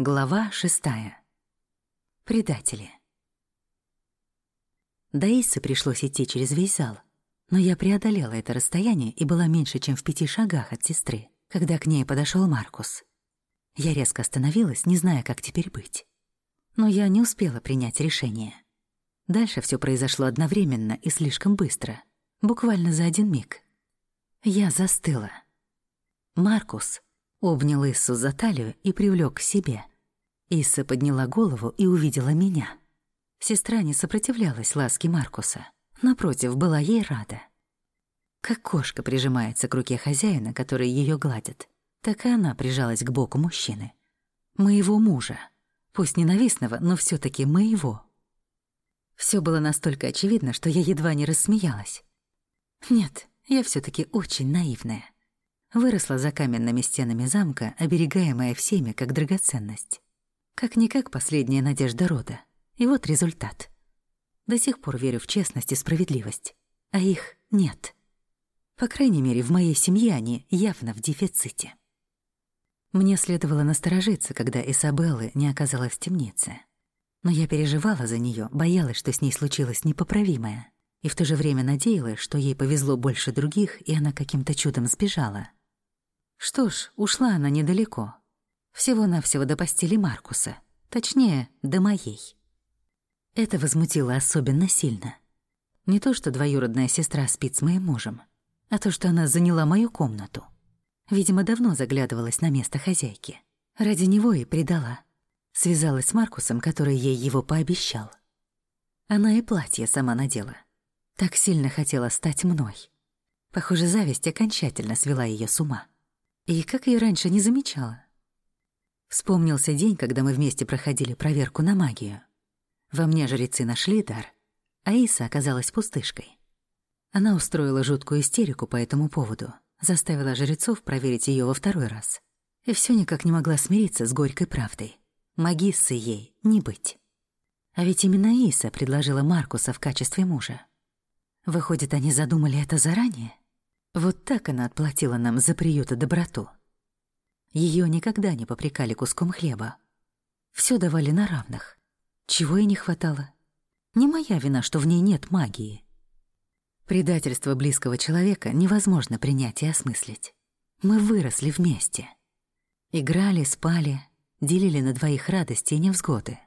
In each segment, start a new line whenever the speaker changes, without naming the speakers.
Глава шестая. Предатели. До Иссы пришлось идти через весь зал, но я преодолела это расстояние и была меньше, чем в пяти шагах от сестры, когда к ней подошел Маркус. Я резко остановилась, не зная, как теперь быть. Но я не успела принять решение. Дальше все произошло одновременно и слишком быстро, буквально за один миг. Я застыла. Маркус обнял Иссу за талию и привлек к себе. Исса подняла голову и увидела меня. Сестра не сопротивлялась ласке Маркуса. Напротив, была ей рада. Как кошка прижимается к руке хозяина, который ее гладит, так и она прижалась к боку мужчины. Моего мужа. Пусть ненавистного, но все таки моего. Все было настолько очевидно, что я едва не рассмеялась. Нет, я все таки очень наивная. Выросла за каменными стенами замка, оберегаемая всеми как драгоценность. Как-никак последняя надежда рода. И вот результат. До сих пор верю в честность и справедливость. А их нет. По крайней мере, в моей семье они явно в дефиците. Мне следовало насторожиться, когда Исабеллы не оказалась в темнице. Но я переживала за нее, боялась, что с ней случилось непоправимое. И в то же время надеялась, что ей повезло больше других, и она каким-то чудом сбежала. Что ж, ушла она недалеко, всего-навсего до постели Маркуса. Точнее, до моей. Это возмутило особенно сильно. Не то, что двоюродная сестра спит с моим мужем, а то, что она заняла мою комнату. Видимо, давно заглядывалась на место хозяйки. Ради него и предала. Связалась с Маркусом, который ей его пообещал. Она и платье сама надела. Так сильно хотела стать мной. Похоже, зависть окончательно свела ее с ума. И как я раньше не замечала. Вспомнился день, когда мы вместе проходили проверку на магию. Во мне жрецы нашли дар, а Иса оказалась пустышкой. Она устроила жуткую истерику по этому поводу, заставила жрецов проверить ее во второй раз. И все никак не могла смириться с горькой правдой. Магиссы ей не быть. А ведь именно Иса предложила Маркуса в качестве мужа. Выходит, они задумали это заранее? Вот так она отплатила нам за приют и доброту. Ее никогда не попрекали куском хлеба. Все давали на равных. Чего ей не хватало? Не моя вина, что в ней нет магии. Предательство близкого человека невозможно принять и осмыслить. Мы выросли вместе. Играли, спали, делили на двоих радости и невзгоды.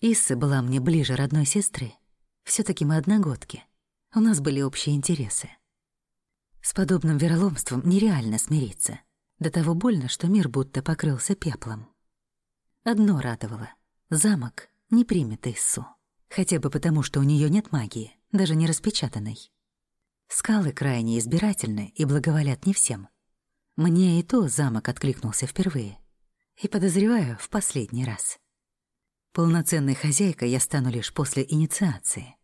Исса была мне ближе родной сестры. все таки мы одногодки. У нас были общие интересы. С подобным вероломством нереально смириться — до того больно, что мир будто покрылся пеплом. Одно радовало — замок не примет Иссу. Хотя бы потому, что у нее нет магии, даже не распечатанной. Скалы крайне избирательны и благоволят не всем. Мне и то замок откликнулся впервые. И, подозреваю, в последний раз. Полноценной хозяйкой я стану лишь после инициации.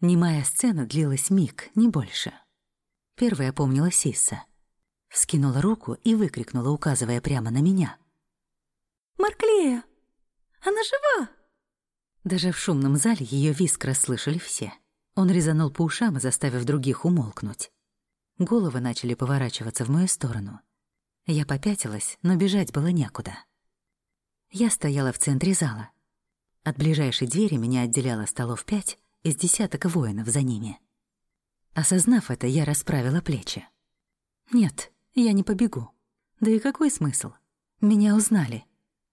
Немая сцена длилась миг, не больше. Первая помнила Сисса. Вскинула руку и выкрикнула, указывая прямо на меня.
«Марклея! Она жива!»
Даже в шумном зале ее виск расслышали все. Он резанул по ушам, заставив других умолкнуть. Головы начали поворачиваться в мою сторону. Я попятилась, но бежать было некуда. Я стояла в центре зала. От ближайшей двери меня отделяло столов пять из десяток воинов за ними. Осознав это, я расправила плечи. Нет, я не побегу. Да и какой смысл? Меня узнали.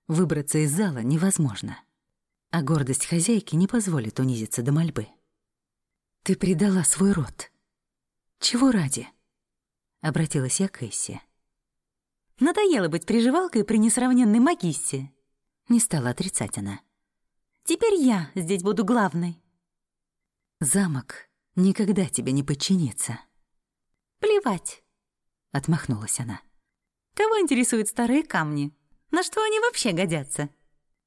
Выбраться из зала невозможно. А гордость хозяйки не позволит унизиться до мольбы. Ты предала свой род. Чего ради? Обратилась я к Эссе.
Надоело быть приживалкой при несравненной магиссе.
Не стала отрицать она.
Теперь я здесь буду главной.
Замок никогда тебе не подчинится.
Плевать.
— отмахнулась она.
«Кого интересуют старые камни? На что они вообще годятся?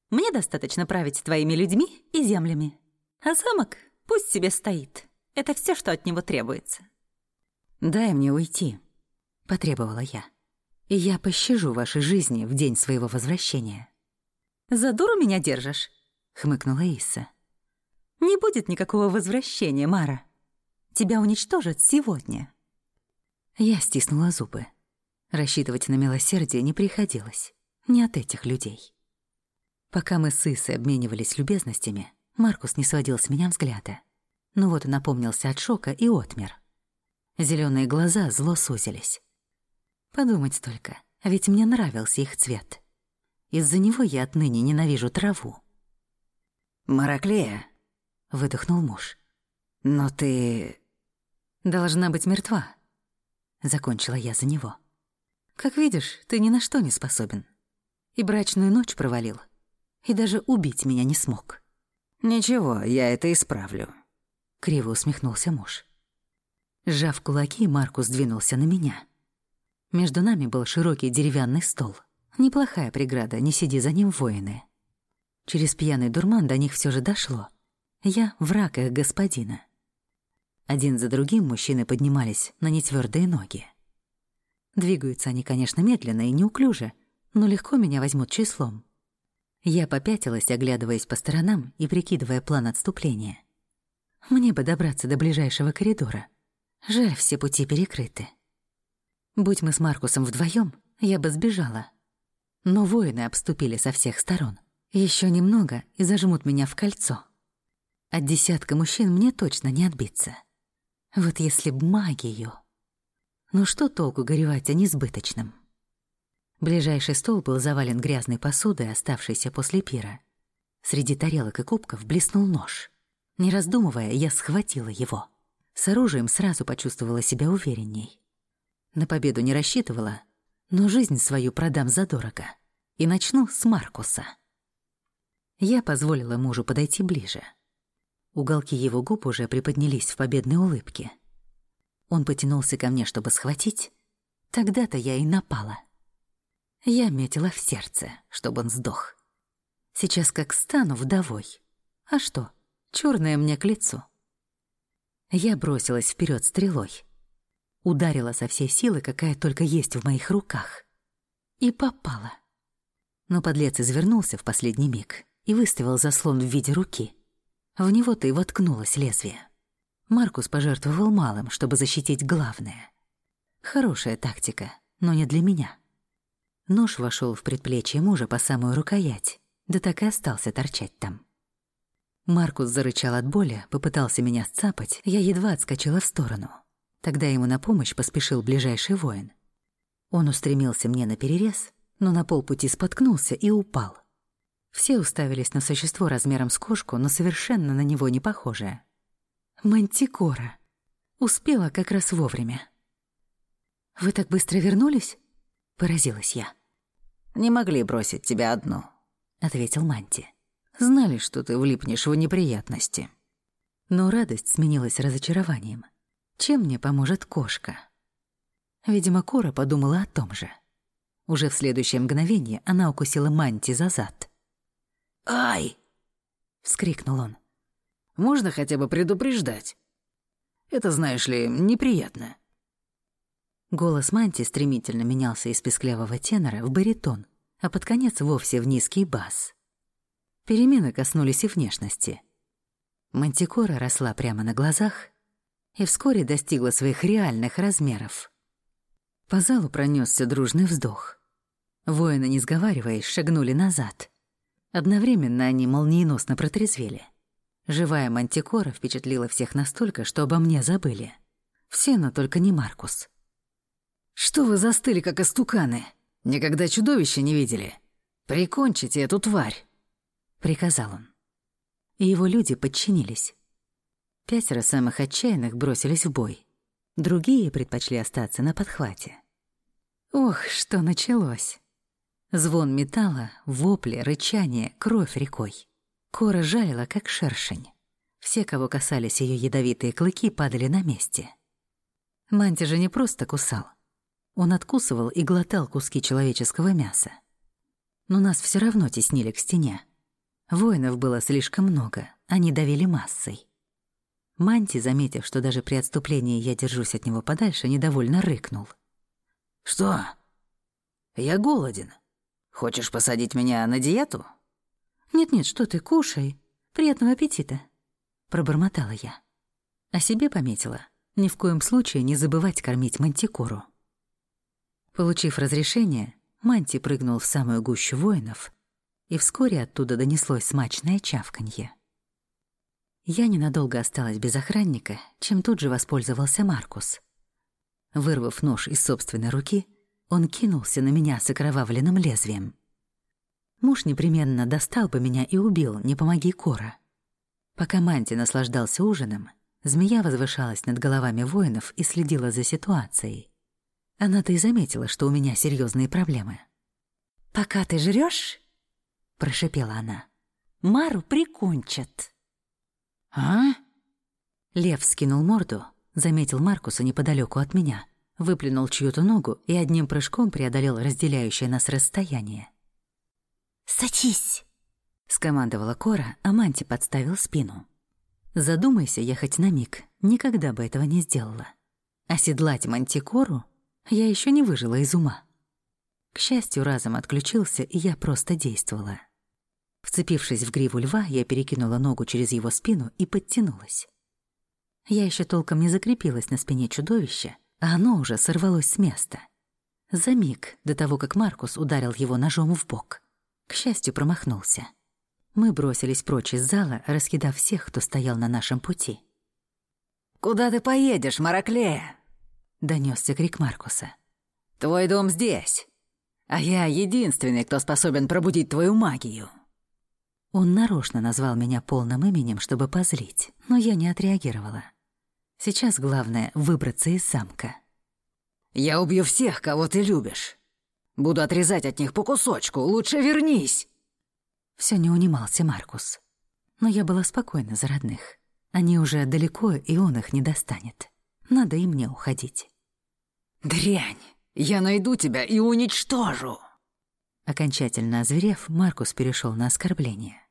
Мне достаточно править твоими людьми и землями. А замок пусть себе стоит. Это все, что от него требуется».
«Дай мне уйти», — потребовала я. «И я пощажу вашей жизни в день своего возвращения».
«За дуру меня держишь?»
— хмыкнула Исса.
«Не будет никакого возвращения, Мара. Тебя уничтожат сегодня».
Я стиснула зубы. Рассчитывать на милосердие не приходилось. Не от этих людей. Пока мы с Исой обменивались любезностями, Маркус не сводил с меня взгляда. Ну вот он напомнился от шока и отмер. Зеленые глаза зло сузились. Подумать только, ведь мне нравился их цвет. Из-за него я отныне ненавижу траву.
«Мараклея», — выдохнул муж. «Но ты...»
«Должна быть мертва», — закончила я за него. «Как видишь, ты ни на что не способен. И брачную ночь провалил, и даже убить меня не смог».
«Ничего, я это исправлю», —
криво усмехнулся муж. Сжав кулаки, Маркус двинулся на меня. Между нами был широкий деревянный стол. Неплохая преграда, не сиди за ним воины. Через пьяный дурман до них все же дошло. Я враг их господина. Один за другим мужчины поднимались на нетвёрдые ноги. Двигаются они, конечно, медленно и неуклюже, но легко меня возьмут числом. Я попятилась, оглядываясь по сторонам и прикидывая план отступления. Мне бы добраться до ближайшего коридора. Жаль, все пути перекрыты. Будь мы с Маркусом вдвоем, я бы сбежала. Но воины обступили со всех сторон. Еще немного и зажмут меня в кольцо. От десятка мужчин мне точно не отбиться. Вот если б магию. Ну что толку горевать о несбыточном? Ближайший стол был завален грязной посудой, оставшейся после пира. Среди тарелок и кубков блеснул нож. Не раздумывая, я схватила его. С оружием сразу почувствовала себя уверенней. На победу не рассчитывала, но жизнь свою продам задорого. И начну с Маркуса. Я позволила мужу подойти ближе. Уголки его губ уже приподнялись в победной улыбке. Он потянулся ко мне, чтобы схватить. Тогда-то я и напала. Я метила в сердце, чтобы он сдох. Сейчас как стану вдовой. А что, черное мне к лицу. Я бросилась вперед стрелой. Ударила со всей силы, какая только есть в моих руках. И попала. Но подлец извернулся в последний миг и выставил заслон в виде руки. В него-то и воткнулось лезвие. Маркус пожертвовал малым, чтобы защитить главное. Хорошая тактика, но не для меня. Нож вошел в предплечье мужа по самую рукоять, да так и остался торчать там. Маркус зарычал от боли, попытался меня сцапать, я едва отскочила в сторону. Тогда ему на помощь поспешил ближайший воин. Он устремился мне на перерез, но на полпути споткнулся и упал. Все уставились на существо размером с кошку, но совершенно на него не похожее. Мантикора. Успела как раз вовремя. «Вы так быстро вернулись?» — поразилась я.
Не могли бросить тебя одну», — ответил Манти. «Знали, что ты влипнешь в неприятности».
Но радость сменилась разочарованием. Чем мне поможет кошка? Видимо, Кора подумала о том же. Уже в следующее мгновение она укусила Манти за зад.
«Ай!» — вскрикнул он. «Можно хотя бы предупреждать? Это, знаешь ли, неприятно».
Голос Манти стремительно менялся из песклявого тенора в баритон, а под конец вовсе в низкий бас. Перемены коснулись и внешности. Мантикора росла прямо на глазах и вскоре достигла своих реальных размеров. По залу пронесся дружный вздох. Воины, не сговариваясь, шагнули назад. Одновременно они молниеносно протрезвели. Живая мантикора впечатлила всех настолько, что обо мне забыли. Все, но только не Маркус.
«Что вы застыли, как истуканы? Никогда чудовища не видели? Прикончите эту тварь!»
— приказал он. И его люди подчинились. Пятеро самых отчаянных бросились в бой. Другие предпочли остаться на подхвате. Ох, что началось! Звон металла, вопли, рычание, кровь рекой. Кора жалила, как шершень. Все, кого касались ее ядовитые клыки, падали на месте. Манти же не просто кусал — он откусывал и глотал куски человеческого мяса. Но нас все равно теснили к стене. Воинов было слишком много, они давили массой. Манти, заметив, что даже при отступлении я держусь от него подальше, недовольно рыкнул.
«Что? Я голоден. Хочешь посадить меня на диету?»
«Нет-нет, что ты, кушай. Приятного аппетита», — пробормотала я. О себе пометила. Ни в коем случае не забывать кормить мантикору. Получив разрешение, Манти прыгнул в самую гущу воинов, и вскоре оттуда донеслось смачное чавканье. Я ненадолго осталась без охранника, чем тут же воспользовался Маркус. Вырвав нож из собственной руки, он кинулся на меня с окровавленным лезвием. Муж непременно достал бы меня и убил, не помоги Кора. Пока Манти наслаждался ужином, змея возвышалась над головами воинов и следила за ситуацией. Она-то и заметила, что у меня серьезные проблемы.
«Пока ты жрешь, прошипела она, — «Мару прикончат».
«А?»
Лев скинул морду, заметил Маркуса неподалеку от меня, выплюнул чью-то ногу и одним прыжком преодолел разделяющее нас расстояние.
«Садись!»
— скомандовала Кора, а Манти подставил спину. Задумайся я хоть на миг, никогда бы этого не сделала. Оседлать Мантикору я еще не выжила из ума. К счастью, разом отключился, и я просто действовала. Вцепившись в гриву льва, я перекинула ногу через его спину и подтянулась. Я еще толком не закрепилась на спине чудовища, а оно уже сорвалось с места. За миг до того, как Маркус ударил его ножом в бок. К счастью, промахнулся. Мы бросились прочь из зала, раскидав всех, кто стоял на нашем пути.
«Куда ты поедешь, Мараклея?»
— донесся крик Маркуса.
«Твой дом здесь, а я единственный, кто способен пробудить твою магию».
Он нарочно назвал меня полным именем, чтобы позлить, но я не отреагировала. Сейчас главное — выбраться из замка.
«Я убью всех, кого ты любишь. Буду отрезать от них по кусочку. Лучше вернись!»
Все не унимался Маркус. Но я была спокойна за родных. Они уже далеко, и он их не достанет. Надо и мне уходить.
«Дрянь! Я найду тебя и уничтожу!»
Окончательно озверев, Маркус перешел на оскорбление.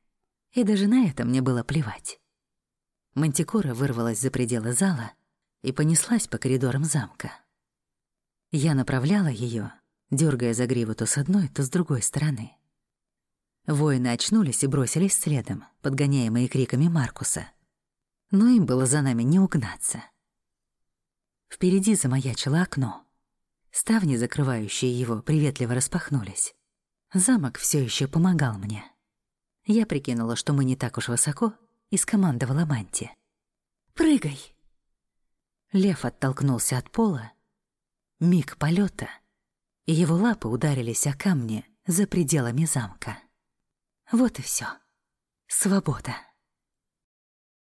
И даже на это мне было плевать. Мантикора вырвалась за пределы зала и понеслась по коридорам замка. Я направляла ее, дергая за гриву то с одной, то с другой стороны. Воины очнулись и бросились следом, подгоняемые криками Маркуса. Но им было за нами не угнаться. Впереди замаячило окно. Ставни, закрывающие его, приветливо распахнулись. Замок все еще помогал мне. Я прикинула, что мы не так уж высоко, и скомандовала Манти.
«Прыгай!»
Лев оттолкнулся от пола. Миг полета, и его лапы ударились о камни за пределами замка. Вот и все. Свобода.